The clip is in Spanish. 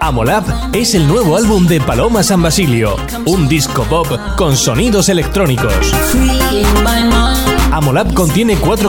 Amolab es el nuevo álbum de Paloma San Basilio, un disco pop con sonidos electrónicos. Amolab contiene cuatro